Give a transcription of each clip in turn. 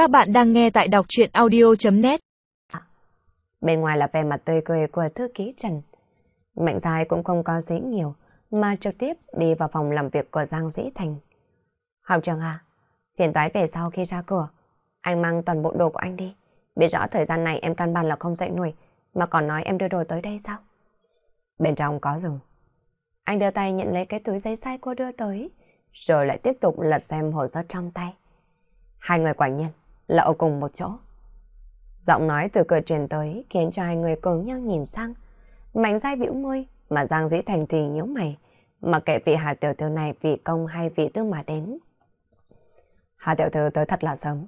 Các bạn đang nghe tại đọc chuyện audio.net Bên ngoài là vẻ mặt tươi cười của thư ký Trần. Mạnh dài cũng không có gì nhiều, mà trực tiếp đi vào phòng làm việc của Giang Dĩ Thành. Học trường à, phiền toái về sau khi ra cửa, anh mang toàn bộ đồ của anh đi. Biết rõ thời gian này em căn bản là không dậy nổi, mà còn nói em đưa đồ tới đây sao? Bên trong có rừng. Anh đưa tay nhận lấy cái túi giấy sai cô đưa tới, rồi lại tiếp tục lật xem hồ sơ trong tay. Hai người quả nhiên là ở cùng một chỗ. Giọng nói từ cửa truyền tới khiến cho hai người cùng nhau nhìn sang. Mạnh dai bĩu môi mà Giang Dĩ Thành thì nhíu mày. Mà kệ vị Hà Tiểu Thư này vì công hay vị tư mà đến. Hà Tiểu Thư tới thật là sớm.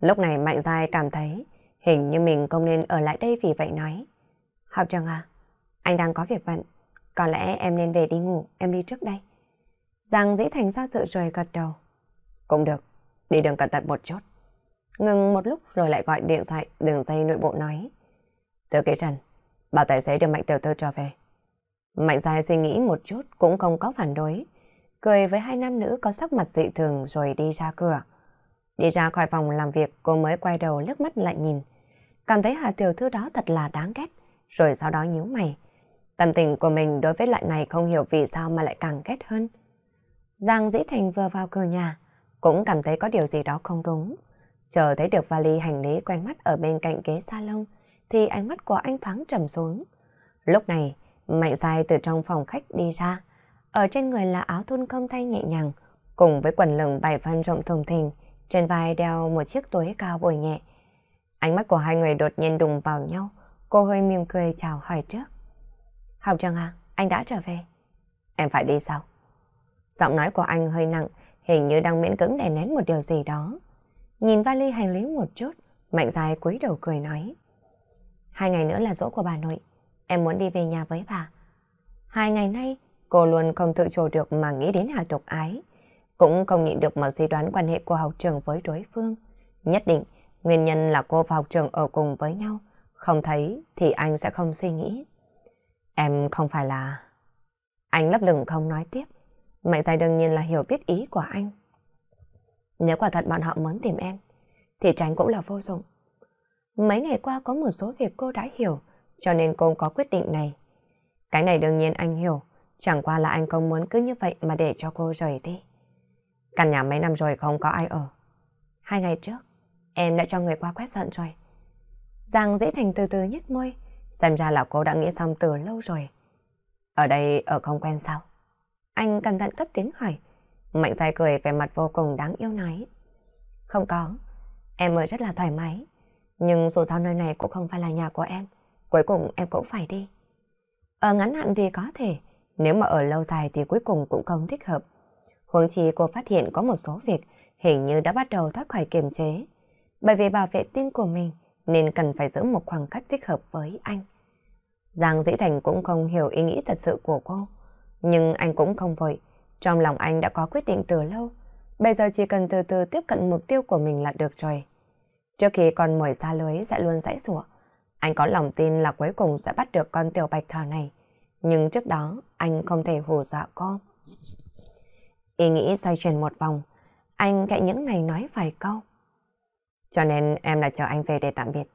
Lúc này Mạnh dai cảm thấy hình như mình không nên ở lại đây vì vậy nói. Học trường à, anh đang có việc bận. Có lẽ em nên về đi ngủ, em đi trước đây. Giang Dĩ Thành ra sự rồi gật đầu. Cũng được, đi đường cẩn thận một chút. Ngừng một lúc rồi lại gọi điện thoại đường dây nội bộ nói. Từ kế trần, bảo tài xế đưa Mạnh Tiểu Thư trở về. Mạnh dài suy nghĩ một chút cũng không có phản đối. Cười với hai nam nữ có sắc mặt dị thường rồi đi ra cửa. Đi ra khỏi phòng làm việc cô mới quay đầu lướt mắt lại nhìn. Cảm thấy Hà Tiểu Thư đó thật là đáng ghét. Rồi sau đó nhíu mày. Tâm tình của mình đối với loại này không hiểu vì sao mà lại càng ghét hơn. Giang Dĩ Thành vừa vào cửa nhà, cũng cảm thấy có điều gì đó không đúng. Chờ thấy được vali hành lý quen mắt ở bên cạnh ghế salon, thì ánh mắt của anh thoáng trầm xuống. Lúc này, Mạnh dài từ trong phòng khách đi ra. Ở trên người là áo thun công thay nhẹ nhàng, cùng với quần lửng bảy phân rộng thùng thình, trên vai đeo một chiếc túi cao bồi nhẹ. Ánh mắt của hai người đột nhiên đùng vào nhau, cô hơi mỉm cười chào hỏi trước. Học trường à, anh đã trở về. Em phải đi sao? Giọng nói của anh hơi nặng, hình như đang miễn cưỡng đè nén một điều gì đó. Nhìn vali hành lý một chút, Mạnh dài cúi đầu cười nói. Hai ngày nữa là dỗ của bà nội, em muốn đi về nhà với bà. Hai ngày nay, cô luôn không tự chủ được mà nghĩ đến Hà Tục Ái. Cũng không nhịn được mà suy đoán quan hệ của học trường với đối phương. Nhất định, nguyên nhân là cô và học trường ở cùng với nhau. Không thấy thì anh sẽ không suy nghĩ. Em không phải là... Anh lấp lửng không nói tiếp. Mạnh dài đương nhiên là hiểu biết ý của anh. Nếu quả thật bọn họ muốn tìm em, thì tránh cũng là vô dụng. Mấy ngày qua có một số việc cô đã hiểu, cho nên cô có quyết định này. Cái này đương nhiên anh hiểu, chẳng qua là anh không muốn cứ như vậy mà để cho cô rời đi. Căn nhà mấy năm rồi không có ai ở. Hai ngày trước, em đã cho người qua quét dọn rồi. Giang dễ thành từ từ nhếch môi, xem ra là cô đã nghĩ xong từ lâu rồi. Ở đây ở không quen sao? Anh cẩn thận cất tiếng hỏi. Mạnh dài cười vẻ mặt vô cùng đáng yêu nói. Không có, em ở rất là thoải mái. Nhưng dù sao nơi này cũng không phải là nhà của em. Cuối cùng em cũng phải đi. Ở ngắn hạn thì có thể, nếu mà ở lâu dài thì cuối cùng cũng không thích hợp. Huống chi cô phát hiện có một số việc hình như đã bắt đầu thoát khỏi kiềm chế. Bởi vì bảo vệ tim của mình nên cần phải giữ một khoảng cách thích hợp với anh. Giang Dĩ Thành cũng không hiểu ý nghĩ thật sự của cô. Nhưng anh cũng không vội. Trong lòng anh đã có quyết định từ lâu. Bây giờ chỉ cần từ từ tiếp cận mục tiêu của mình là được rồi. Trước khi con mồi xa lưới sẽ luôn dãy sủa, anh có lòng tin là cuối cùng sẽ bắt được con tiểu bạch thỏ này. Nhưng trước đó, anh không thể hù dọa cô. Ý nghĩ xoay chuyển một vòng, anh cạnh những này nói vài câu. Cho nên em là chờ anh về để tạm biệt.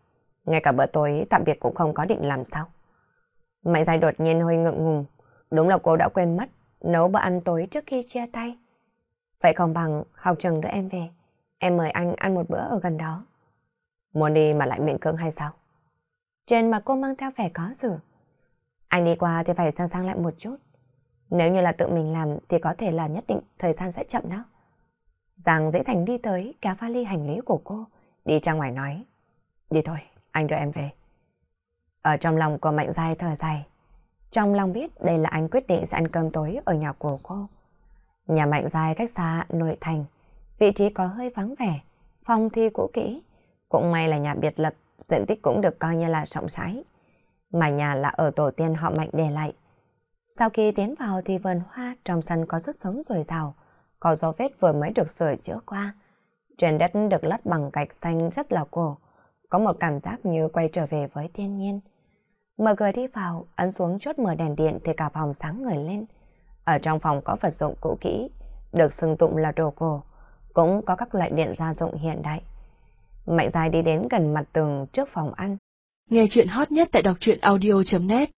Ngay cả bữa tối tạm biệt cũng không có định làm sao. Mạnh dài đột nhiên hơi ngượng ngùng. Đúng là cô đã quên mất nấu bữa ăn tối trước khi chia tay. Vậy còn bằng học trường đưa em về. Em mời anh ăn một bữa ở gần đó. Muốn đi mà lại miệng cưỡng hay sao? Trên mặt cô mang theo vẻ có xử. Anh đi qua thì phải sang sang lại một chút. Nếu như là tự mình làm thì có thể là nhất định thời gian sẽ chậm đó. Giang dễ thành đi tới kéo vali hành lý của cô, đi ra ngoài nói. Đi thôi, anh đưa em về. Ở trong lòng của Mạnh Giai thở dài. Trong lòng biết đây là anh quyết định sẽ ăn cơm tối ở nhà của cô. Nhà Mạnh dài cách xa nội thành, vị trí có hơi vắng vẻ, phòng thi cũ kỹ. Cũng may là nhà biệt lập, diện tích cũng được coi như là rộng rãi. Mà nhà là ở tổ tiên họ Mạnh để lại. Sau khi tiến vào thì vườn hoa trong sân có sức sống dồi dào, có dấu vết vừa mới được sửa chữa qua. Trên đất được lát bằng gạch xanh rất là cổ, có một cảm giác như quay trở về với thiên nhiên. Mở cửa đi vào, ấn xuống chốt mở đèn điện thì cả phòng sáng người lên. Ở trong phòng có vật dụng cũ kỹ, được xưng tụng là đồ cổ, cũng có các loại điện gia dụng hiện đại. Mạnh dài đi đến gần mặt tường trước phòng ăn. Nghe chuyện hot nhất tại đọc truyện audio.net